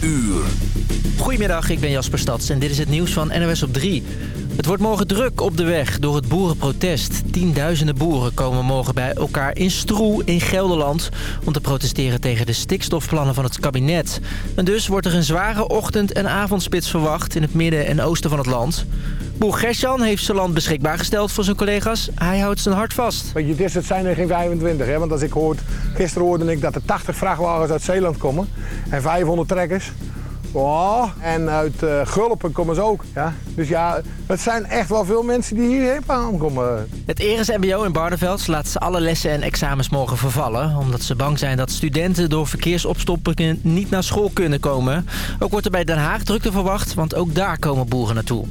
uur. Goedemiddag, ik ben Jasper Stads en dit is het nieuws van NOS op 3. Het wordt morgen druk op de weg door het boerenprotest. Tienduizenden boeren komen morgen bij elkaar in Stroe in Gelderland... om te protesteren tegen de stikstofplannen van het kabinet. En dus wordt er een zware ochtend- en avondspits verwacht... in het midden en oosten van het land. Boer Gersjan heeft zijn land beschikbaar gesteld voor zijn collega's. Hij houdt zijn hart vast. Weet je, het zijn er geen 25. Hè? Want als ik hoort, gisteren hoorde ik dat er 80 vrachtwagens uit Zeeland komen. En 500 trekkers. Oh, en uit uh, Gulpen komen ze ook. Ja? Dus ja, het zijn echt wel veel mensen die hier aankomen. Het Eres MBO in Barneveld laat ze alle lessen en examens morgen vervallen. Omdat ze bang zijn dat studenten door verkeersopstoppingen niet naar school kunnen komen. Ook wordt er bij Den Haag drukte verwacht, want ook daar komen boeren naartoe.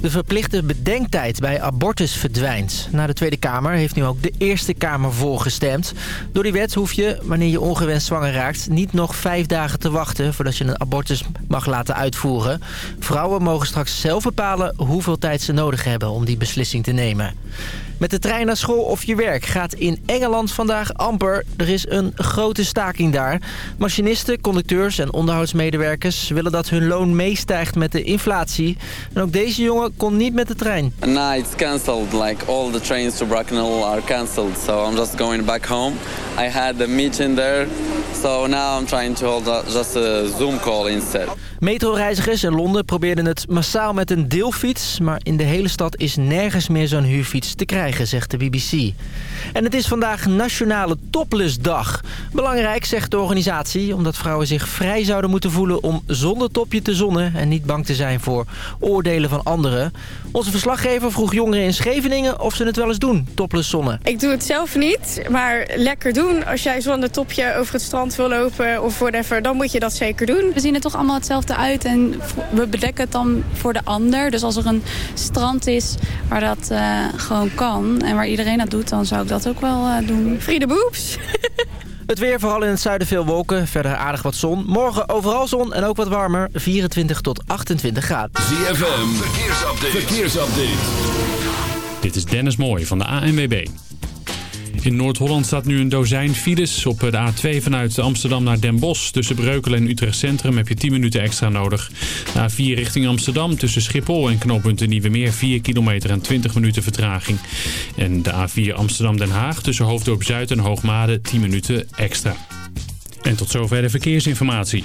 De verplichte bedenktijd bij abortus verdwijnt. Na de Tweede Kamer heeft nu ook de Eerste Kamer voorgestemd. Door die wet hoef je, wanneer je ongewenst zwanger raakt... niet nog vijf dagen te wachten voordat je een abortus mag laten uitvoeren. Vrouwen mogen straks zelf bepalen hoeveel tijd ze nodig hebben om die beslissing te nemen. Met de trein naar school of je werk gaat in Engeland vandaag amper. Er is een grote staking daar. Machinisten, conducteurs en onderhoudsmedewerkers willen dat hun loon meestijgt met de inflatie. En ook deze jongen kon niet met de trein. No, it's cancelled. Like all the trains to Bracknell are cancelled. So I'm just going back home. I had a meeting there. So now I'm trying to hold just a Zoom call instead. Metroreizigers in Londen probeerden het massaal met een deelfiets... maar in de hele stad is nergens meer zo'n huurfiets te krijgen, zegt de BBC. En het is vandaag Nationale Toplessdag. Belangrijk, zegt de organisatie, omdat vrouwen zich vrij zouden moeten voelen... om zonder topje te zonnen en niet bang te zijn voor oordelen van anderen. Onze verslaggever vroeg jongeren in Scheveningen of ze het wel eens doen, topless zonnen. Ik doe het zelf niet, maar lekker doen. Als jij zonder topje over het strand wil lopen of whatever, dan moet je dat zeker doen. We zien er toch allemaal hetzelfde uit en we bedekken het dan voor de ander. Dus als er een strand is waar dat uh, gewoon kan en waar iedereen dat doet, dan zou ik dat ook wel uh, doen. Friede boeps! Het weer, vooral in het zuiden veel wolken. Verder aardig wat zon. Morgen overal zon en ook wat warmer. 24 tot 28 graden. ZFM, verkeersupdate. verkeersupdate. Dit is Dennis Mooij van de ANWB. In Noord-Holland staat nu een dozijn files. Op de A2 vanuit Amsterdam naar Den Bosch. Tussen Breukelen en Utrecht Centrum heb je 10 minuten extra nodig. De A4 richting Amsterdam tussen Schiphol en knooppunt Nieuwe Meer 4 kilometer en 20 minuten vertraging. En de A4 Amsterdam-Den Haag tussen Hoofddorp Zuid en Hoogmade 10 minuten extra. En tot zover de verkeersinformatie.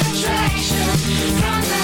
attraction from the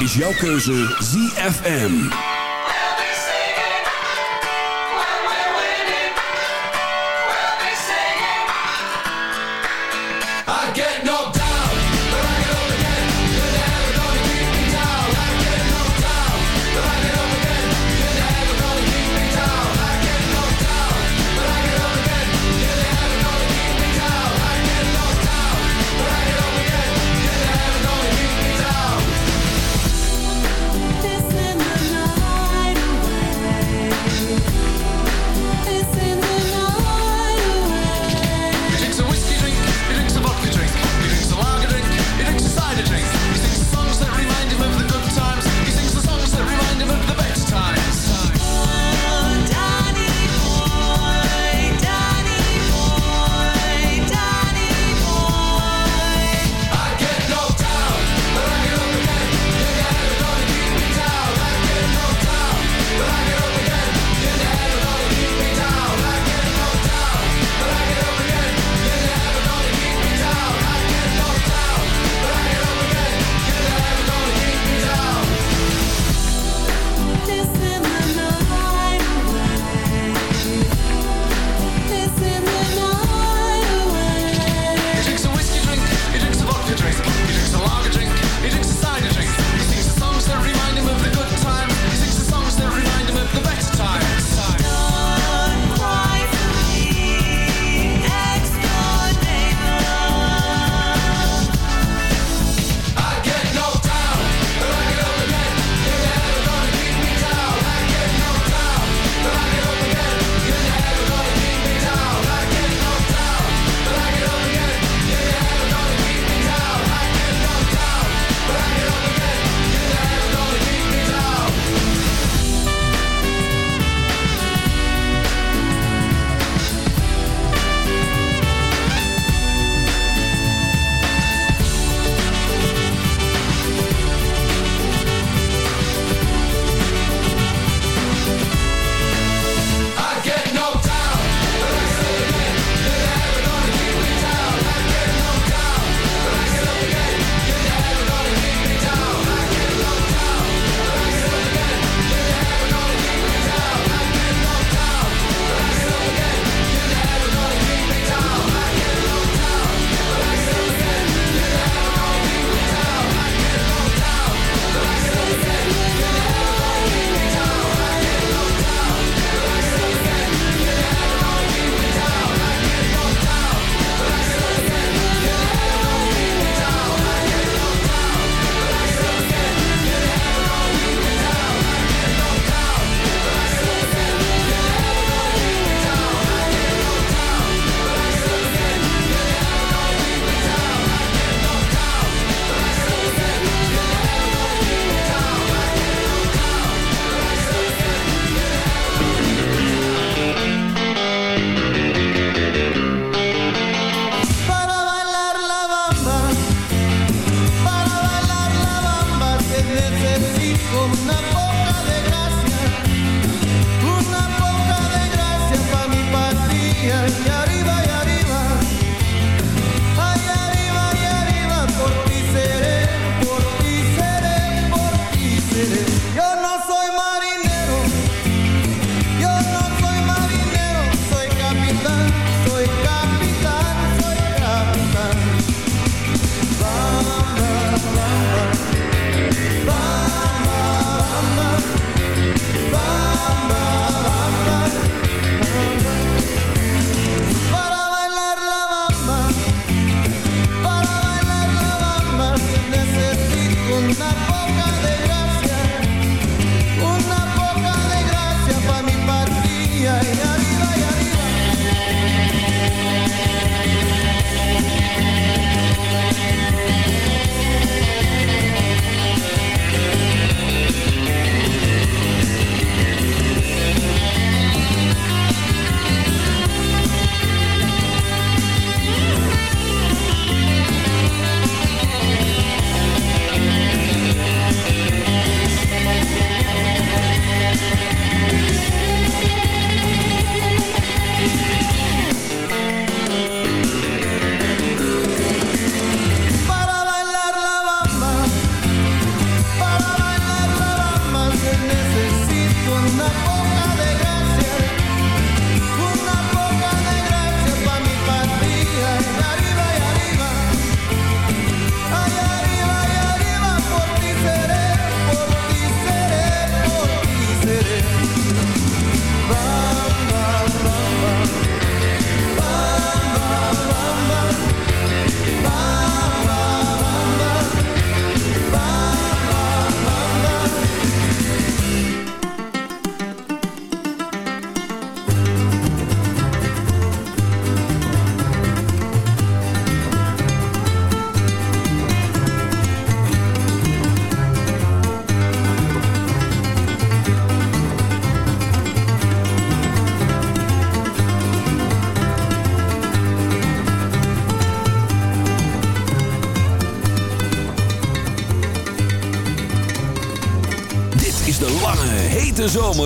is jouw keuze ZFM. con una voz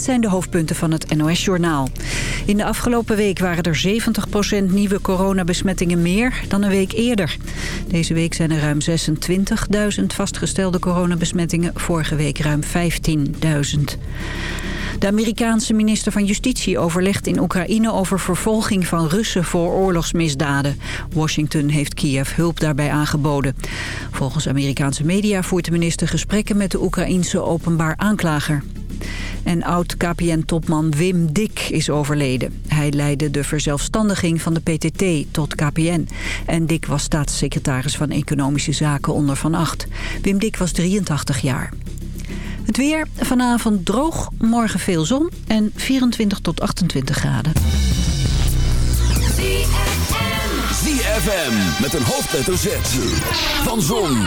Dit zijn de hoofdpunten van het NOS-journaal. In de afgelopen week waren er 70% nieuwe coronabesmettingen meer dan een week eerder. Deze week zijn er ruim 26.000 vastgestelde coronabesmettingen, vorige week ruim 15.000. De Amerikaanse minister van Justitie overlegt in Oekraïne over vervolging van Russen voor oorlogsmisdaden. Washington heeft Kiev hulp daarbij aangeboden. Volgens Amerikaanse media voert de minister gesprekken met de Oekraïense openbaar aanklager. En oud-KPN-topman Wim Dik is overleden. Hij leidde de verzelfstandiging van de PTT tot KPN. En Dik was staatssecretaris van Economische Zaken onder Van Acht. Wim Dik was 83 jaar. Het weer vanavond droog, morgen veel zon en 24 tot 28 graden. ZFM met een hoofdletter Z van zon,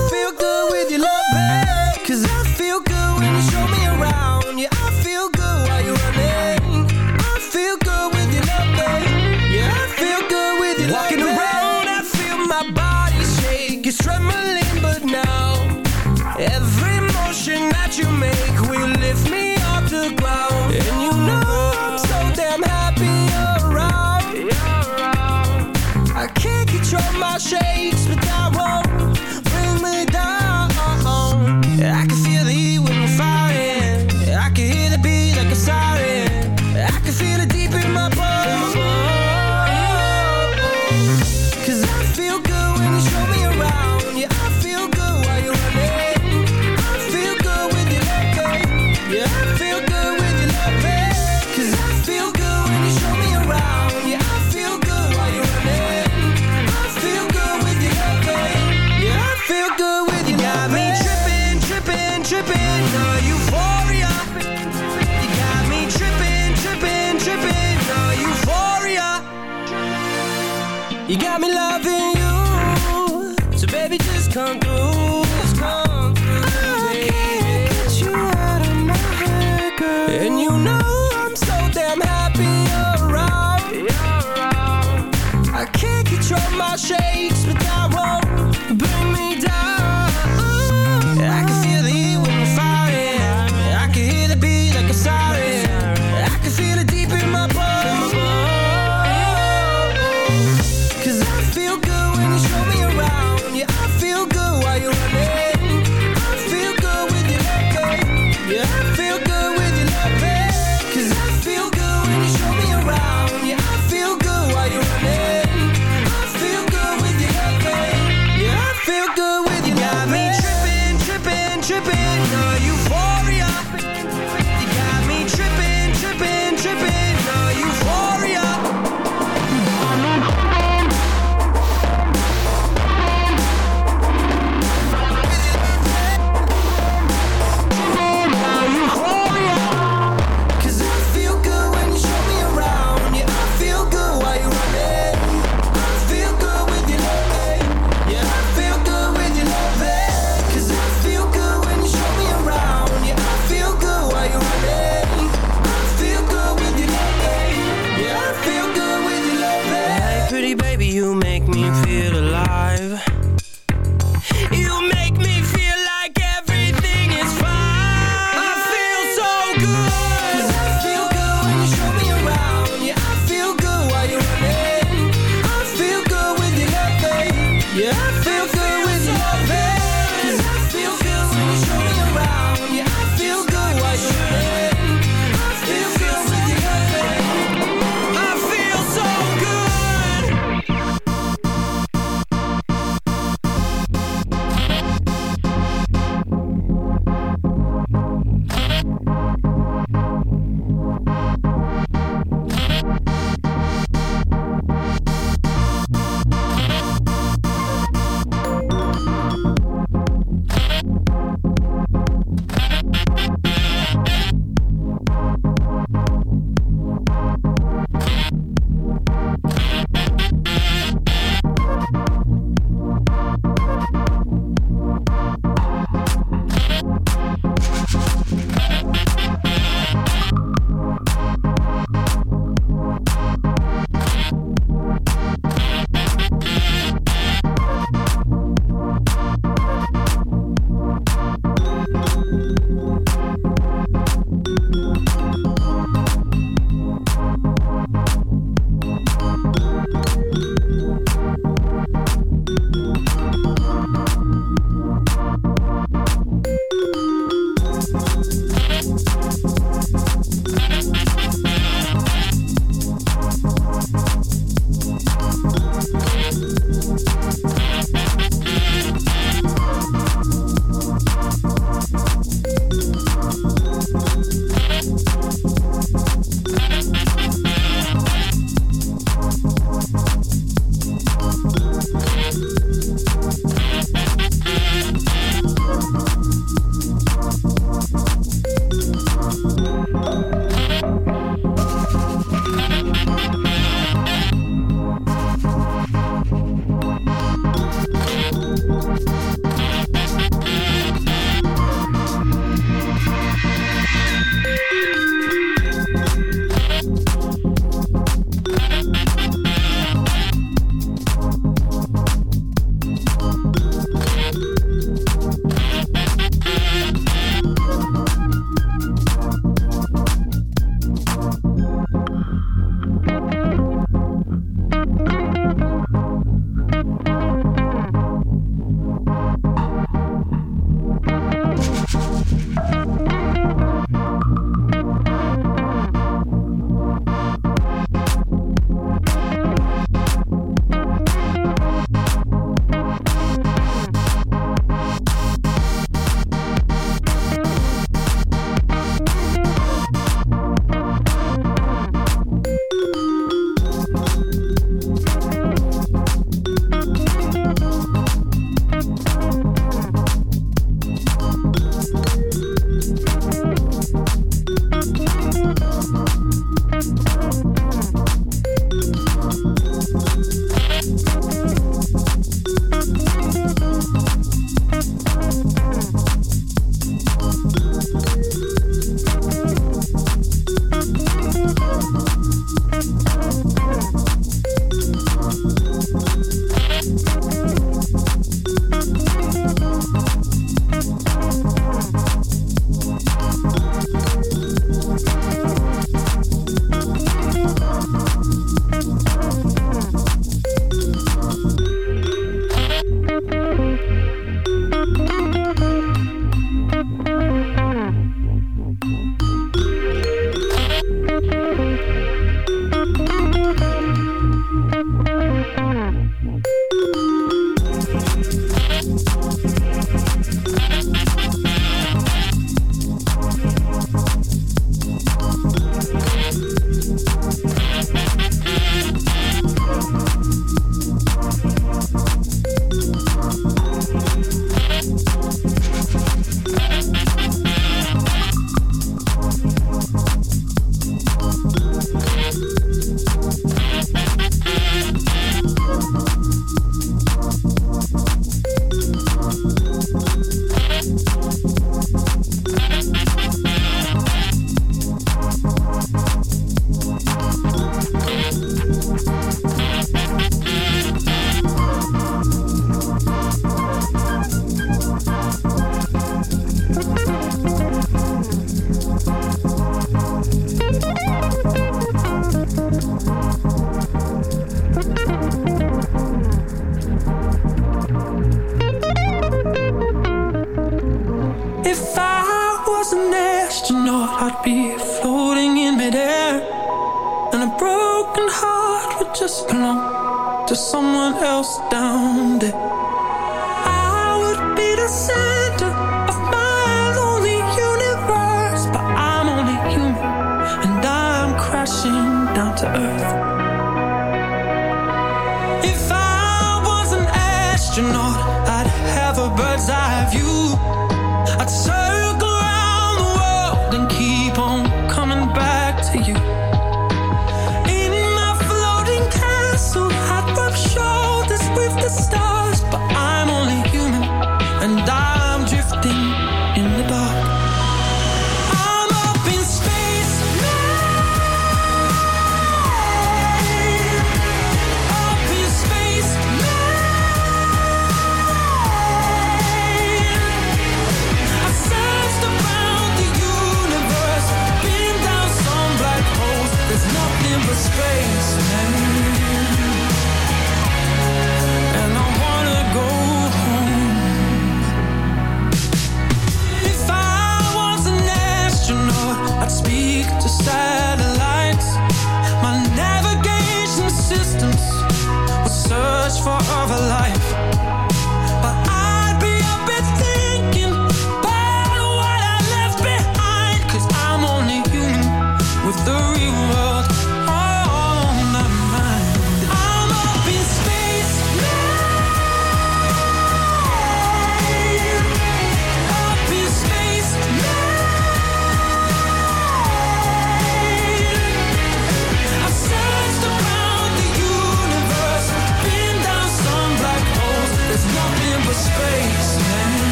baby, just come through.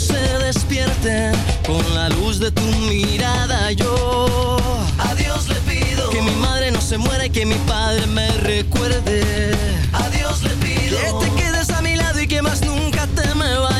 Se despierten con la luz de tu mirada. Yo a Dios le pido que mi madre no se muera y que mi padre me recuerde. A Dios le pido que te quedes a mi lado y que más nunca te me vayas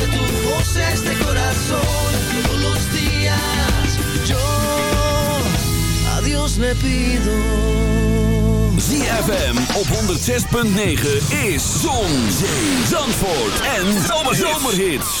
sea este corazón. Todos los días yo a Dios le pido. ZFM op 106.9 is Zon, Zee, Zandvoort en Zomerhits.